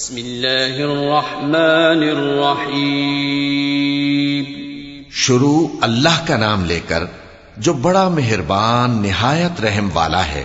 बिस्मिल्लाहिर्रहमानिर्रहीम शुरू अल्लाह का नाम लेकर जो बड़ा मेहरबान निहायत रहम वाला है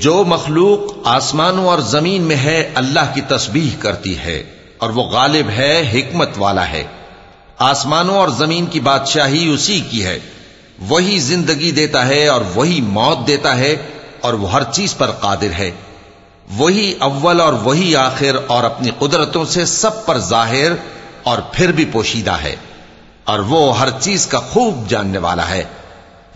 जो मखलूक आसमानों और ज़मीन में है, अल्लाह की तस्बीह करती है, और वो गालिब है, हिकमत वाला है। आसमानों और ज़मीन की बादशाही उसी की है। वही ज़िंदगी देता है और वही मौत देता है, और वो हर चीज़ पर कादिर है। वही अव्वल और वही आखिर, और अपनी कुदरतों से सब पर ज़ाहिर, और फिर भी पोशीदा है। और वो हर चीज़ का खूब जानने वाला है।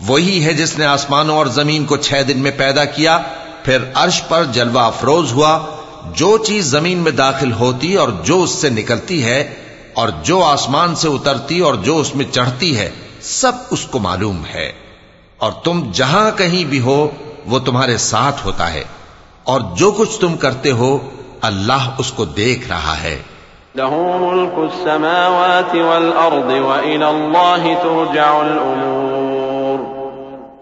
वही है जिसने आसमानों और ज़मीन को छह दिन में पैदा किया, फिर अर्श पर जलवा अफरोज हुआ। जो चीज़ ज़मीन में दाखिल होती और जो उससे निकलती है, और जो आसमान से उतरती और जो उसमें चढ़ती है, सब उसको मालूम है। और तुम जहाँ कहीं भी हो, वो तुम्हारे साथ होता है। और जो कुछ तुम करते हो, अल्लाह उसको देख रहा है।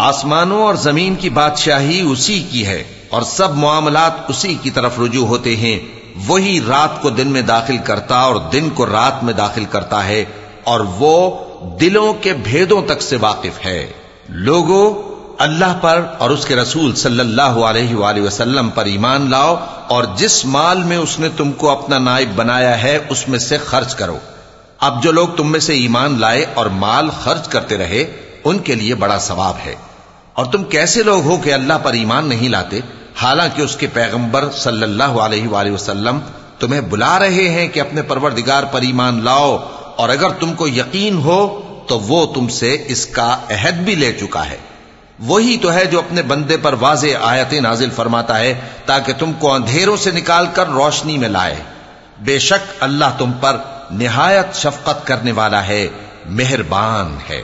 आसमानों और ज़मीन की बादशाही उसी की है और सब मामलात उसी की तरफ़ रुजू होते हैं। वही रात को दिन में दाखिल करता और दिन को रात में दाखिल करता है और वो दिलों के भेदों तक से वाकिफ है। लोगों, अल्लाह पर और उसके रसूल सल्लल्लाहु अलैहि वसल्लम पर ईमान लाओ और जिस माल में उसने तुमको अपना नायब बनाया है, उसमें से खर्च करो। अब जो लोग तुम में से ईमान लाए और माल खर्च करते रहे, उनके लिए बड़ा सवाब है। और तुम कैसे लोग हो कि अल्लाह पर ईमान नहीं लाते? हालाँकि उसके पैगंबर सल्लल्लाहु अलैहि वसल्लम तुम्हें बुला रहे हैं कि अपने परवरदिगार पर ईमान लाओ, और अगर तुमको यकीन हो तो वो तुमसे इसका अहद भी ले चुका है। वही तो है जो अपने बंदे पर वाज आयतें नाजिल फरमाता है, ताकि तुमको अंधेरों से निकालकर रोशनी में लाए। बेशक अल्लाह तुम पर निहायत शफकत करने वाला है मेहरबान है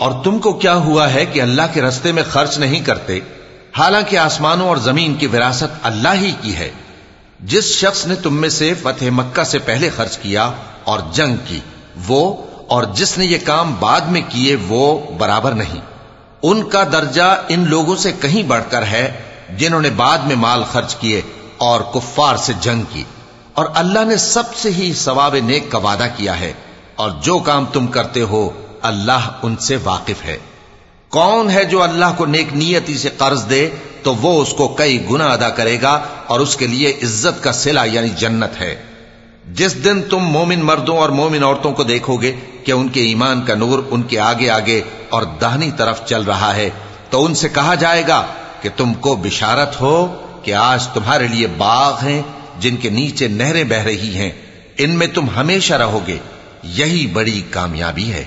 और तुमको क्या हुआ है कि अल्लाह के रस्ते में खर्च नहीं करते? हालाँकि आसमानों और ज़मीन की विरासत अल्लाह ही की है। जिस शख्स ने तुम में से फतेह मक्का से पहले खर्च किया और जंग की, वो और जिसने ये काम बाद में किए, वो बराबर नहीं। उनका दर्जा इन लोगों से कहीं बढ़कर है, जिन्होंने बाद में माल खर्च किए और कुफ्फार से जंग की। और अल्लाह ने सबसे ही सवाब नेक का वादा किया है, और जो काम तुम करते हो अल्लाह उनसे वाकिफ है। कौन है जो अल्लाह को नेक नियति से कर्ज दे तो वो उसको कई गुना अदा करेगा और उसके लिए इज़्ज़त का सिला यानी जन्नत है। जिस दिन तुम मोमिन मर्दों और मोमिन औरतों को देखोगे कि उनके ईमान का नूर उनके आगे आगे और दाहनी तरफ़ चल रहा है तो उनसे कहा जाएगा कि तुमको बिशारत हो कि आज तुम्हारे लिए बाग हैं, जिनके नीचे नहरें बह रही हैं। इनमें तुम हमेशा रहोगे, यही बड़ी कामयाबी है।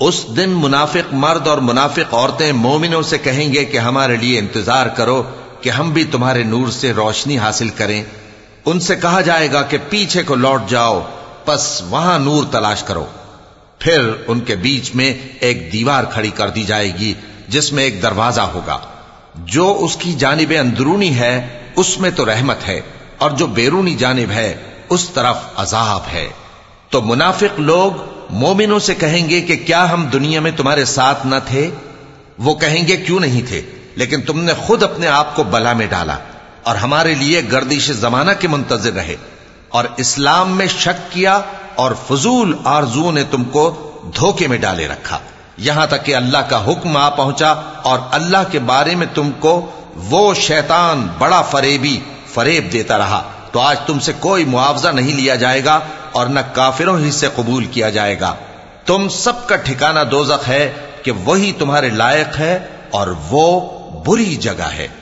उस दिन मुनाफिक मर्द और मुनाफिक औरतें मोमिनों से कहेंगे कि हमारे लिए इंतजार करो कि हम भी तुम्हारे नूर से रोशनी हासिल करें उनसे कहा जाएगा कि पीछे को लौट जाओ बस वहां नूर तलाश करो फिर उनके बीच में एक दीवार खड़ी कर दी जाएगी जिसमें एक दरवाज़ा होगा। जो उसकी जानब अंदरूनी है, उसमें तो रहमत है, और जो बैरूनी जानब है, उस तरफ़ अजाब है। तो मुनाफिक लोग मोमिनों से कहेंगे कि क्या हम दुनिया में तुम्हारे साथ न थे? वो कहेंगे, क्यों नहीं थे? लेकिन तुमने खुद अपने आप को बला में डाला, और हमारे लिए गर्दिश जमाना के मुंतजर रहे, और इस्लाम में शक किया, और फजूल आरज़ू ने तुमको धोखे में डाले रखा। यहाँ तक कि अल्लाह का हुक्म आ पहुँचा और अल्लाह के बारे में तुमको वो शैतान बड़ा फरेबी फरेब देता रहा। तो आज तुमसे कोई मुआवजा नहीं लिया जाएगा और न काफिरों ही से कबूल किया जाएगा। तुम सबका ठिकाना दोजक है कि वही तुम्हारे लायक है और वो बुरी जगह है।